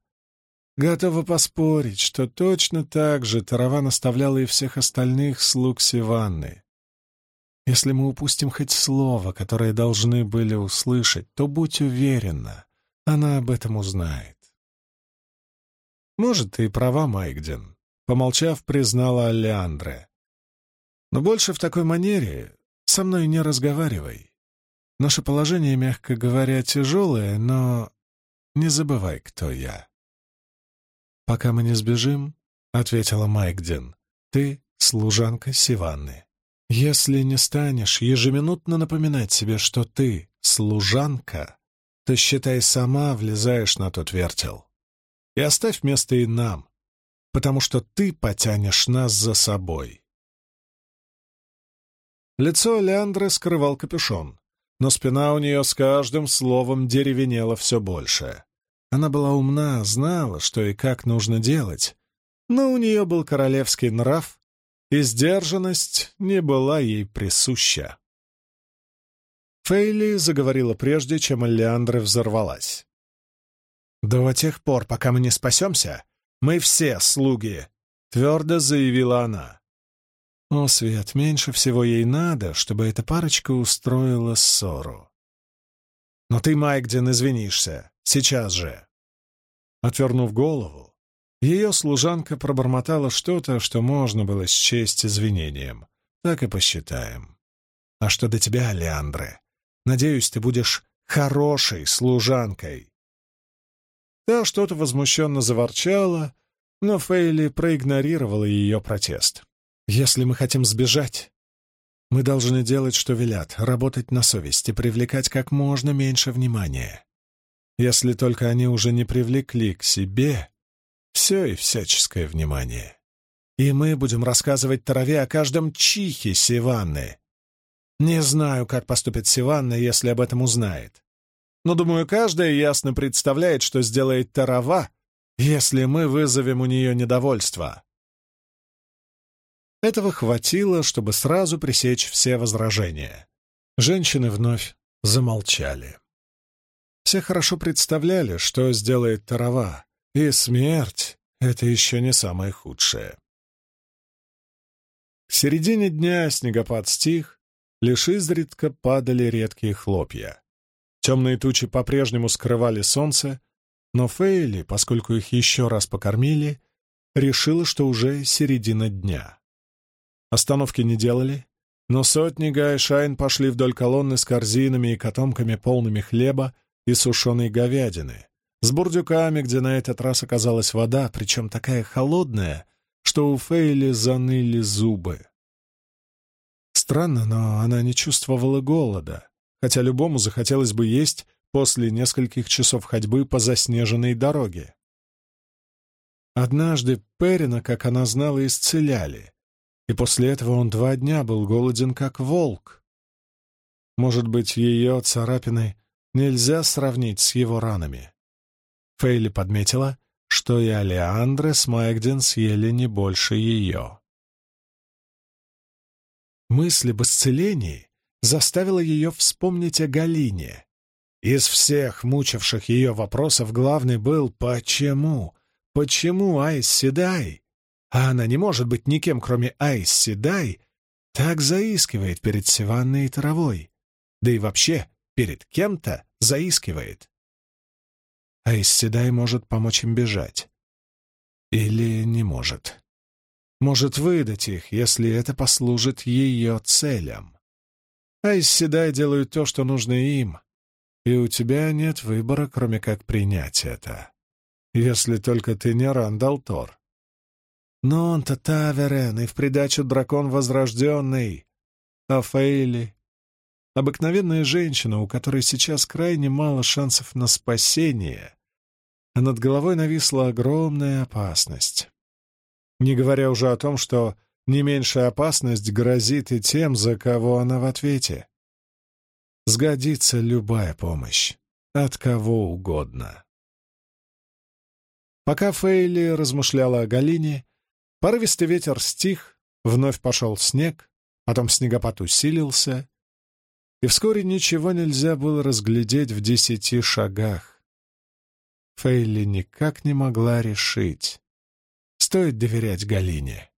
Готова поспорить, что точно так же Тараван оставляла и всех остальных слуг Сиванны. Если мы упустим хоть слово, которое должны были услышать, то будь уверена, она об этом узнает. Может, ты и права, Майкден, помолчав, признала Алеандре. Но больше в такой манере со мной не разговаривай. Наше положение, мягко говоря, тяжелое, но не забывай, кто я. «Пока мы не сбежим», — ответила Майкден, — «ты служанка Сиванны. Если не станешь ежеминутно напоминать себе, что ты служанка, то, считай, сама влезаешь на тот вертел. И оставь место и нам, потому что ты потянешь нас за собой». Лицо Леандры скрывал капюшон но спина у нее с каждым словом деревенела все больше. Она была умна, знала, что и как нужно делать, но у нее был королевский нрав, и сдержанность не была ей присуща. Фейли заговорила прежде, чем Элеандра взорвалась. «До тех пор, пока мы не спасемся, мы все слуги», — твердо заявила она. О, Свет, меньше всего ей надо, чтобы эта парочка устроила ссору. Но ты, Майкден, извинишься. Сейчас же. Отвернув голову, ее служанка пробормотала что-то, что можно было счесть извинением. Так и посчитаем. А что до тебя, Леандре? Надеюсь, ты будешь хорошей служанкой. Та что-то возмущенно заворчала, но Фейли проигнорировала ее протест. Если мы хотим сбежать, Мы должны делать, что велят, работать на совесть и привлекать как можно меньше внимания. Если только они уже не привлекли к себе все и всяческое внимание. И мы будем рассказывать Тараве о каждом чихе Сиванны. Не знаю, как поступит Сиванна, если об этом узнает. Но, думаю, каждая ясно представляет, что сделает Тарава, если мы вызовем у нее недовольство. Этого хватило, чтобы сразу пресечь все возражения. Женщины вновь замолчали. Все хорошо представляли, что сделает Тарава, и смерть — это еще не самое худшее. К середине дня снегопад стих, лишь изредка падали редкие хлопья. Темные тучи по-прежнему скрывали солнце, но Фейли, поскольку их еще раз покормили, решила, что уже середина дня. Остановки не делали, но сотни Гайшайн пошли вдоль колонны с корзинами и котомками, полными хлеба и сушеной говядины, с бурдюками, где на этот раз оказалась вода, причем такая холодная, что у Фейли заныли зубы. Странно, но она не чувствовала голода, хотя любому захотелось бы есть после нескольких часов ходьбы по заснеженной дороге. Однажды Перина, как она знала, исцеляли, и после этого он два дня был голоден, как волк. Может быть, ее царапины нельзя сравнить с его ранами. Фейли подметила, что и Алеандре с Майгден съели не больше ее. Мысль об исцелении заставила ее вспомнить о Галине. Из всех мучивших ее вопросов главный был «Почему? Почему Айс Седай?» А она не может быть никем, кроме Айс Седай, так заискивает перед Сиванной и Таровой. Да и вообще, перед кем-то заискивает. Айс Седай может помочь им бежать. Или не может. Может выдать их, если это послужит ее целям. Айс Седай делают то, что нужно им, и у тебя нет выбора, кроме как принять это. Если только ты не Рандал Тор. Но он-то Таверен, и в придачу дракон возрожденный. А Фейли — обыкновенная женщина, у которой сейчас крайне мало шансов на спасение, а над головой нависла огромная опасность. Не говоря уже о том, что не меньшая опасность грозит и тем, за кого она в ответе. Сгодится любая помощь, от кого угодно. Пока Фейли размышляла о Галине, порывистый ветер стих, вновь пошел снег, потом снегопад усилился, и вскоре ничего нельзя было разглядеть в десяти шагах. Фейли никак не могла решить, стоит доверять Галине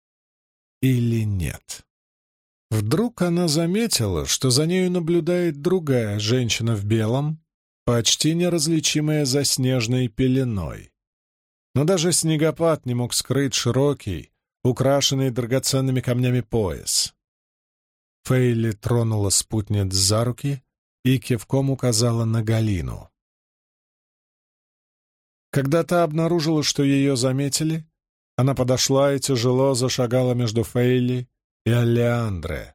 или нет. Вдруг она заметила, что за нею наблюдает другая женщина в белом, почти неразличимая за снежной пеленой. Но даже снегопад не мог скрыть широкий, украшенный драгоценными камнями пояс. Фейли тронула спутниц за руки и кивком указала на Галину. Когда та обнаружила, что ее заметили, она подошла и тяжело зашагала между Фейли и Алеандре.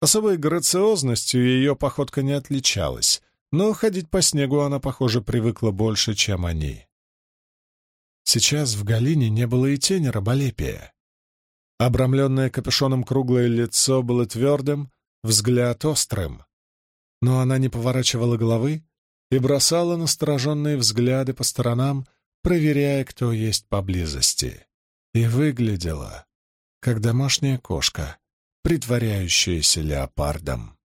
Особой грациозностью ее походка не отличалась, но ходить по снегу она, похоже, привыкла больше, чем они. Сейчас в Галине не было и тени раболепия. Обрамленное капюшоном круглое лицо было твердым, взгляд острым. Но она не поворачивала головы и бросала настороженные взгляды по сторонам, проверяя, кто есть поблизости. И выглядела как домашняя кошка, притворяющаяся леопардом.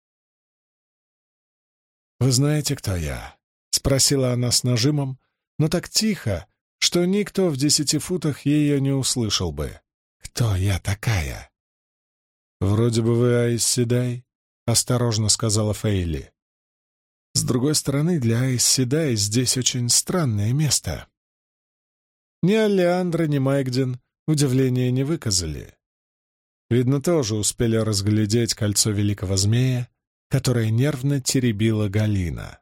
«Вы знаете, кто я?» — спросила она с нажимом, но так тихо, что никто в десяти футах ее не услышал бы. «Кто я такая?» «Вроде бы вы Айс Седай», — осторожно сказала Фейли. «С другой стороны, для Айс Седай здесь очень странное место». Ни Алеандра, ни Майгден удивления не выказали. Видно, тоже успели разглядеть кольцо великого змея, которое нервно теребила Галина.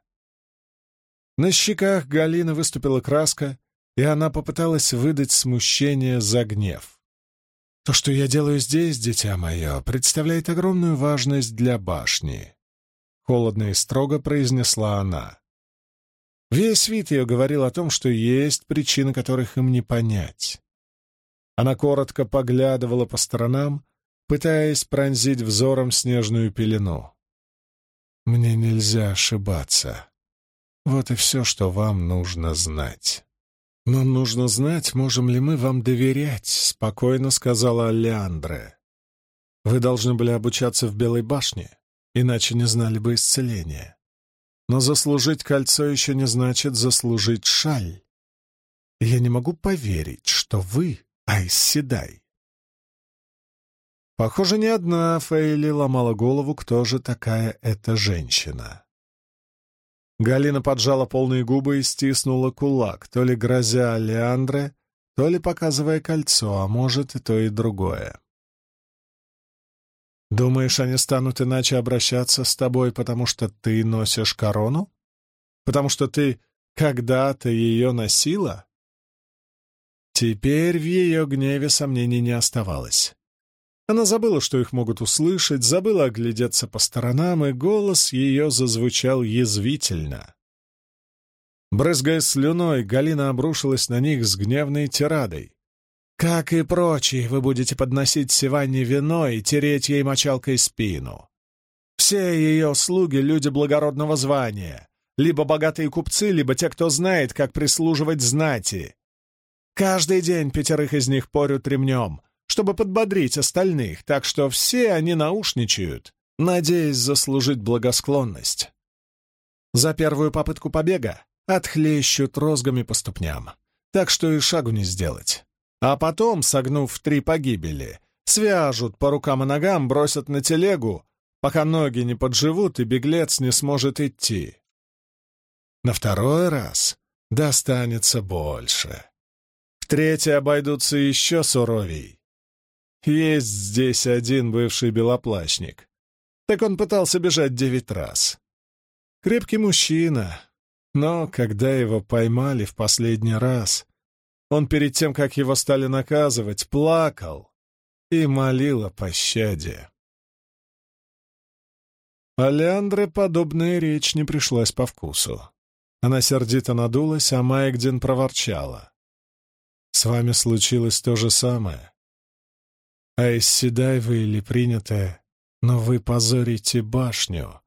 На щеках Галины выступила краска, и она попыталась выдать смущение за гнев. То, что я делаю здесь, дитя мое, представляет огромную важность для башни. Холодно и строго произнесла она. Весь вид ее говорил о том, что есть причины, которых им не понять. Она коротко поглядывала по сторонам, пытаясь пронзить взором снежную пелену. «Мне нельзя ошибаться. Вот и все, что вам нужно знать». «Нам нужно знать, можем ли мы вам доверять», — спокойно сказала Леандре. «Вы должны были обучаться в Белой башне, иначе не знали бы исцеления. Но заслужить кольцо еще не значит заслужить шаль. Я не могу поверить, что вы Айс Седай. Похоже, не одна Фейли ломала голову, кто же такая эта женщина. Галина поджала полные губы и стиснула кулак, то ли грозя Леандре, то ли показывая кольцо, а может и то, и другое. Думаешь, они станут иначе обращаться с тобой, потому что ты носишь корону? Потому что ты когда-то ее носила? Теперь в ее гневе сомнений не оставалось. Она забыла, что их могут услышать, забыла оглядеться по сторонам, и голос ее зазвучал язвительно. Брызгая слюной, Галина обрушилась на них с гневной тирадой. Как и прочие, вы будете подносить Сиванне вино и тереть ей мочалкой спину. Все ее слуги — люди благородного звания, либо богатые купцы, либо те, кто знает, как прислуживать знати. Каждый день пятерых из них порют ремнем, чтобы подбодрить остальных, так что все они наушничают, надеясь заслужить благосклонность. За первую попытку побега отхлещут розгами по ступням, так что и шагу не сделать. А потом, согнув в три погибели, свяжут по рукам и ногам, бросят на телегу, пока ноги не подживут и беглец не сможет идти. На второй раз достанется больше. В третий обойдутся еще суровей. Есть здесь один бывший белоплащник. Так он пытался бежать девять раз. Крепкий мужчина, но когда его поймали в последний раз, он перед тем, как его стали наказывать, плакал и молил о пощаде. А Леандре подобная речь не пришлась по вкусу. Она сердито надулась, а Майкдин проворчала. «С вами случилось то же самое. А исседай вы или принятое, но вы позорите башню.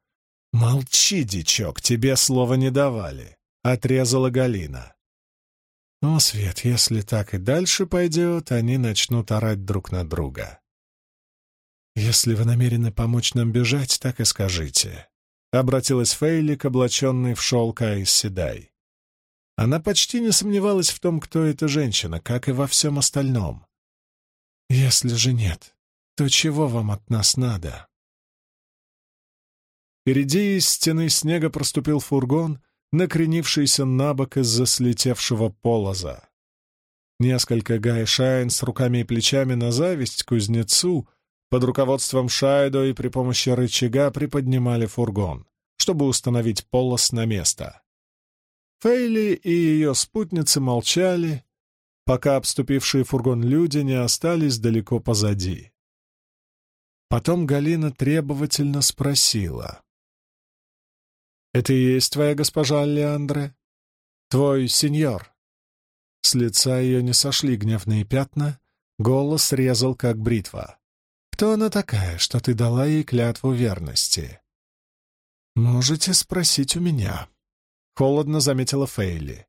Молчи, дичок, тебе слова не давали», — отрезала Галина. Но, Свет, если так и дальше пойдет, они начнут орать друг на друга. «Если вы намерены помочь нам бежать, так и скажите», — обратилась Фейли к облаченной в шелк Айс Седай. Она почти не сомневалась в том, кто эта женщина, как и во всем остальном. «Если же нет, то чего вам от нас надо?» Впереди из стены снега проступил фургон — накренившийся на бок из-за слетевшего полоза. Несколько гайшайн с руками и плечами на зависть кузнецу под руководством Шайдо и при помощи рычага приподнимали фургон, чтобы установить полос на место. Фейли и ее спутницы молчали, пока обступившие фургон люди не остались далеко позади. Потом Галина требовательно спросила. «Это и есть твоя госпожа Леандре? Твой сеньор?» С лица ее не сошли гневные пятна, голос резал, как бритва. «Кто она такая, что ты дала ей клятву верности?» «Можете спросить у меня», — холодно заметила Фейли,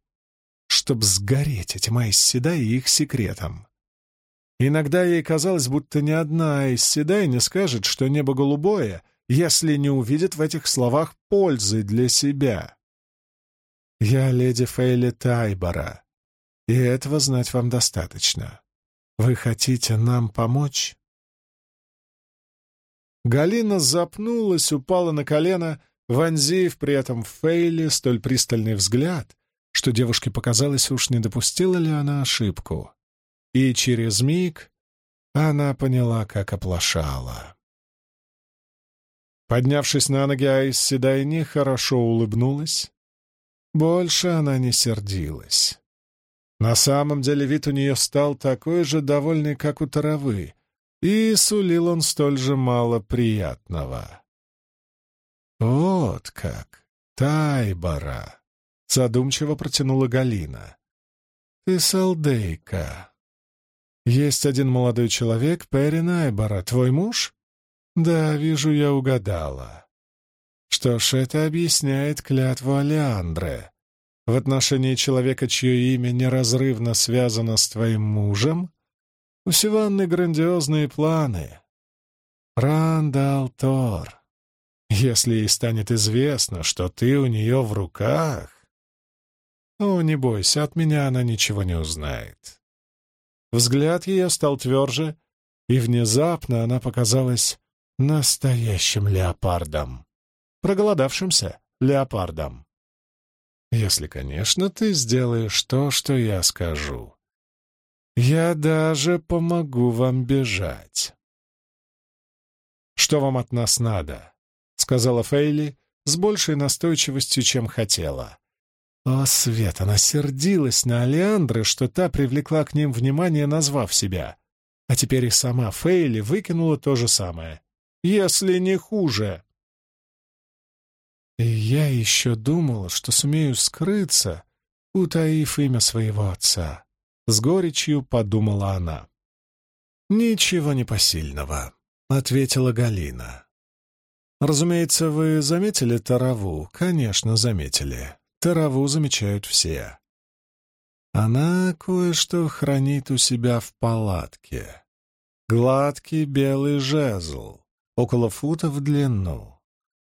«чтоб сгореть этим Айсседа и их секретом». Иногда ей казалось, будто ни одна Айсседай не скажет, что небо голубое, если не увидит в этих словах пользы для себя. Я леди Фейли Тайбора, и этого знать вам достаточно. Вы хотите нам помочь?» Галина запнулась, упала на колено, вонзив при этом в Фейли столь пристальный взгляд, что девушке показалось, уж не допустила ли она ошибку. И через миг она поняла, как оплошала. Поднявшись на ноги, Айс Седайни хорошо улыбнулась. Больше она не сердилась. На самом деле вид у нее стал такой же довольный, как у Таравы, и сулил он столь же мало приятного. «Вот как! Тайбара!» — задумчиво протянула Галина. «Ты салдейка. Есть один молодой человек, Перин Айбара, твой муж?» «Да, вижу, я угадала. Что ж, это объясняет клятву Алеандре. В отношении человека, чье имя неразрывно связано с твоим мужем, у Сиванны грандиозные планы. Рандал Тор. Если ей станет известно, что ты у нее в руках... О, не бойся, от меня она ничего не узнает. Взгляд ее стал тверже, и внезапно она показалась настоящим леопардом. Проголодавшимся леопардом. Если, конечно, ты сделаешь то, что я скажу. Я даже помогу вам бежать. «Что вам от нас надо?» — сказала Фейли с большей настойчивостью, чем хотела. О, Свет, она сердилась на Алеандры, что та привлекла к ним внимание, назвав себя. А теперь и сама Фейли выкинула то же самое. «Если не хуже!» И я еще думала, что сумею скрыться, утаив имя своего отца. С горечью подумала она. «Ничего непосильного», — ответила Галина. «Разумеется, вы заметили тараву?» «Конечно, заметили. Тараву замечают все. Она кое-что хранит у себя в палатке. Гладкий белый жезл, около фута в длину.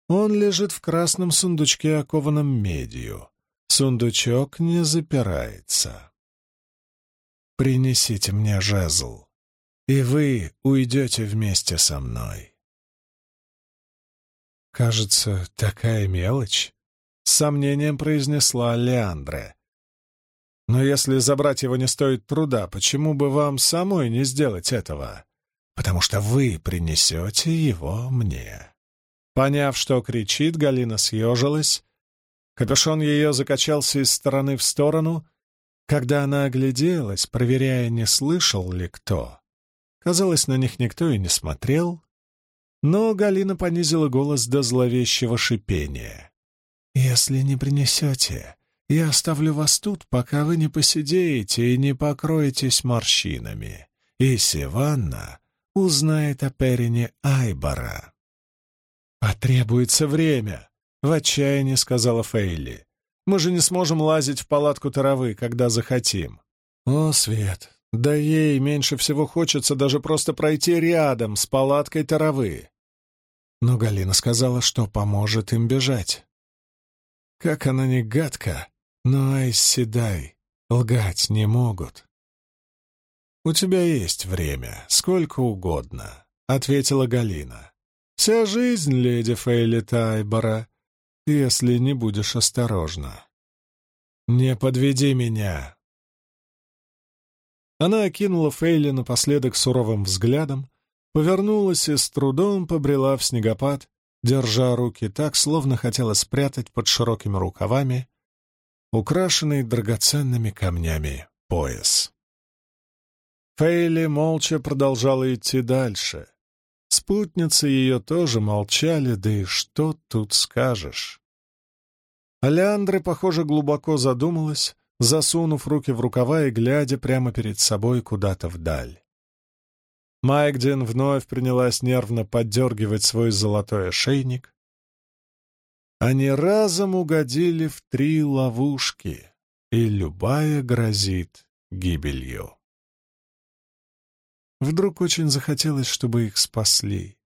Он лежит в красном сундучке, окованном медью. Сундучок не запирается. «Принесите мне жезл, и вы уйдете вместе со мной». «Кажется, такая мелочь», — с сомнением произнесла Леандре. «Но если забрать его не стоит труда, почему бы вам самой не сделать этого? Потому что вы принесете его мне». Поняв, что кричит, Галина съежилась. Капюшон ее закачался из стороны в сторону. Когда она огляделась, проверяя, не слышал ли кто, казалось, на них никто и не смотрел, но Галина понизила голос до зловещего шипения. «Если не принесете, я оставлю вас тут, пока вы не посидеете и не покроетесь морщинами, и Сиванна узнает о Перине Айбара». «Потребуется время», — в отчаянии сказала Фейли. «Мы же не сможем лазить в палатку таровы, когда захотим». «О, Свет, да ей меньше всего хочется даже просто пройти рядом с палаткой таровы». Но Галина сказала, что поможет им бежать. Как она не гадка, но Айсседай лгать не могут. «У тебя есть время, сколько угодно», — ответила Галина. Вся жизнь, леди Фейли Тайбора, если не будешь осторожна. Не подведи меня. Она окинула Фейли напоследок суровым взглядом, повернулась и с трудом побрела в снегопад, держа руки так, словно хотела спрятать под широкими рукавами украшенный драгоценными камнями пояс. Фейли молча продолжала идти дальше, Спутницы ее тоже молчали, да и что тут скажешь? Алеандра, похоже, глубоко задумалась, засунув руки в рукава и глядя прямо перед собой куда-то вдаль. Майкдин вновь принялась нервно поддергивать свой золотой ошейник. Они разом угодили в три ловушки, и любая грозит гибелью. Вдруг очень захотелось, чтобы их спасли.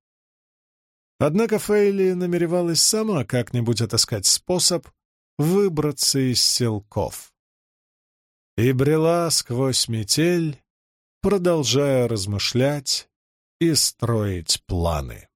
Однако Фейли намеревалась сама как-нибудь отыскать способ выбраться из селков. И брела сквозь метель, продолжая размышлять и строить планы.